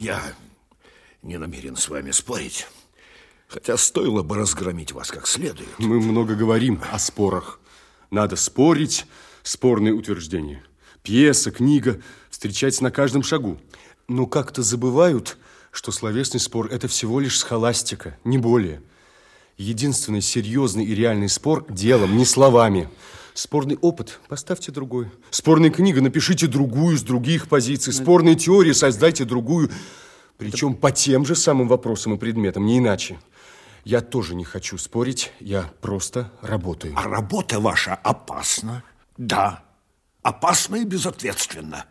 Я не намерен с вами спорить, хотя стоило бы разгромить вас как следует. Мы много говорим о спорах. Надо спорить, спорные утверждения. Пьеса, книга встречается на каждом шагу. Но как-то забывают, что словесный спор – это всего лишь схоластика, не более. Единственный серьезный и реальный спор – делом, не словами. Спорный опыт – поставьте другой. Спорная книга – напишите другую с других позиций. Спорные теории – создайте другую. Причем по тем же самым вопросам и предметам, не иначе. Я тоже не хочу спорить, я просто работаю. А работа ваша опасна? Да, опасна и безответственна.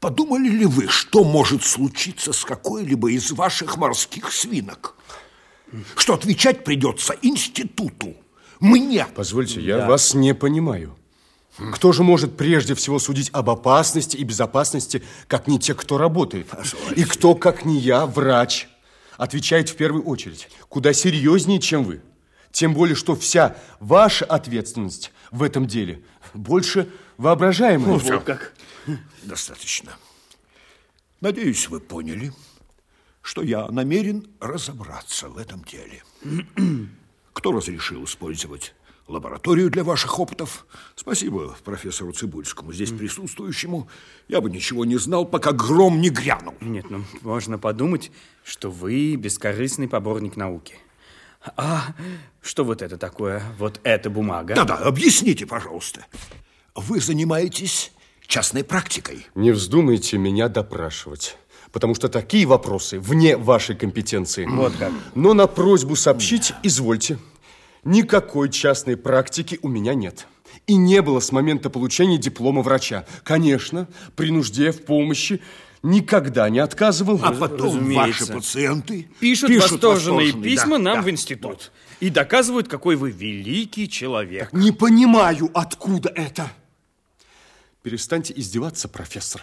Подумали ли вы, что может случиться с какой-либо из ваших морских свинок? Что отвечать придется институту, мне. Позвольте, я да. вас не понимаю. Кто же может прежде всего судить об опасности и безопасности, как не те, кто работает? Позвольте. И кто, как не я, врач, отвечает в первую очередь, куда серьезнее, чем вы. Тем более, что вся ваша ответственность в этом деле больше воображаемая. Ну, все. как. Достаточно. Надеюсь, вы поняли, что я намерен разобраться в этом деле. Кто разрешил использовать лабораторию для ваших опытов? Спасибо профессору Цибульскому, здесь присутствующему. Я бы ничего не знал, пока гром не грянул. Нет, ну, можно подумать, что вы бескорыстный поборник науки. А что вот это такое? Вот эта бумага? Да-да, объясните, пожалуйста. Вы занимаетесь частной практикой. Не вздумайте меня допрашивать, потому что такие вопросы вне вашей компетенции. Вот как. Но на просьбу сообщить, извольте. Никакой частной практики у меня нет. И не было с момента получения диплома врача. Конечно, при нужде, в помощи никогда не отказывал. А потом Разумеется. ваши пациенты пишут, пишут восторженные, восторженные письма да, нам да. в институт. И доказывают, какой вы великий человек. Так не понимаю, откуда это. Перестаньте издеваться, профессор.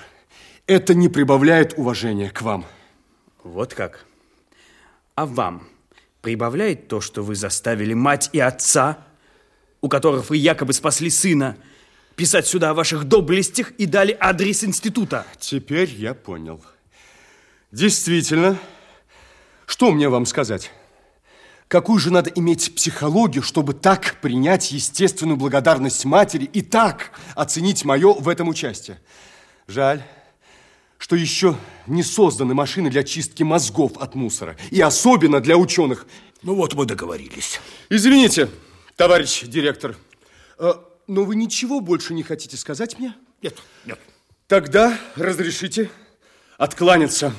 Это не прибавляет уважения к вам. Вот как. А вам прибавляет то, что вы заставили мать и отца, у которых вы якобы спасли сына, писать сюда о ваших доблестях и дали адрес института? Теперь я понял. Действительно, что мне вам сказать? Какую же надо иметь психологию, чтобы так принять естественную благодарность матери и так оценить мое в этом участие? Жаль, что еще не созданы машины для чистки мозгов от мусора. И особенно для ученых. Ну вот мы договорились. Извините, товарищ директор, э, но вы ничего больше не хотите сказать мне? Нет, нет. Тогда разрешите откланяться.